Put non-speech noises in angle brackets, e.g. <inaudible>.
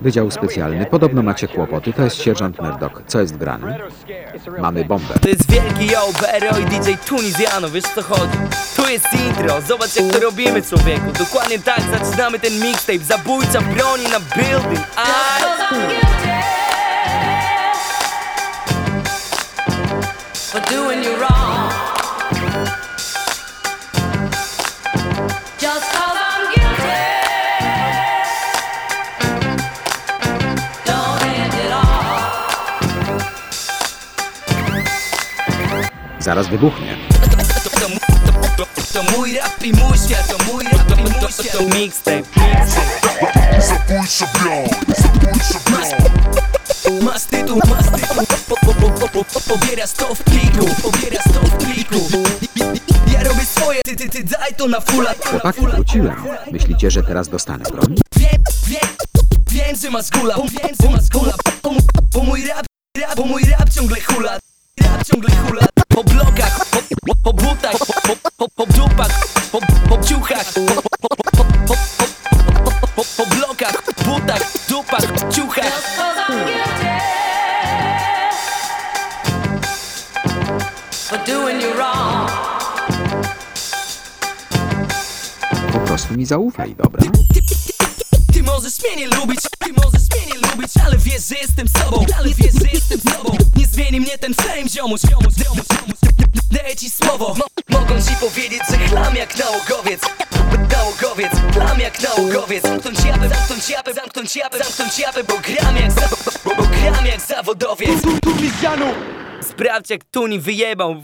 Wydział specjalny. Podobno macie kłopoty. To jest sierżant Murdoch. Co jest grane? Mamy bombę. To jest wielki yo, BRO i DJ Tunizjano, wiesz co chodzi? Tu jest intro, zobacz jak to robimy człowieku Dokładnie tak zaczynamy ten mixtape Zabójca broni na building Aj! for doing you wrong. Zaraz wybuchnie. To, mój rap i mój świat, to mój rap i mój świat. To mixtape, Zabójca broń, zabójca broń Masz tytuł, masz tytuł. Po, po, po, po, po, po, Pobierasz to w pliku, pobierasz to w pliku. Ja robię swoje, ty, ty, ty daj to na fula Chłopaki, wróciłem. Myślicie, że teraz dostanę broń? Wiem, wiem, wiem, że masz gula, wiem, że masz gula. Bo mój rap, rap, bo mój rap ciągle hula Rap ciągle hula butach Po, po, po, po, po, po blokach, butach, dupach, ciuchach Po prostu mi zaufaj, dobra? Ty możesz mnie nie lubić, ty możesz mnie nie lubić Ale wiesz, że jestem sobą, ale wiesz, że jestem sobą Nie zmieni mnie ten fame, ziomuś, ziomuś, ziomuś, ziomuś Daję ci słowo, mogą ci powiedzieć, że chlam jak nałogowiec nałogowiec Zamknąć japę, zamknąć japę, zamknąć japę, zamknąć japę Bo gram jak, za, bo, bo gram jak zawodowiec. Sprawdź jak Tuni wyjebał <laughs>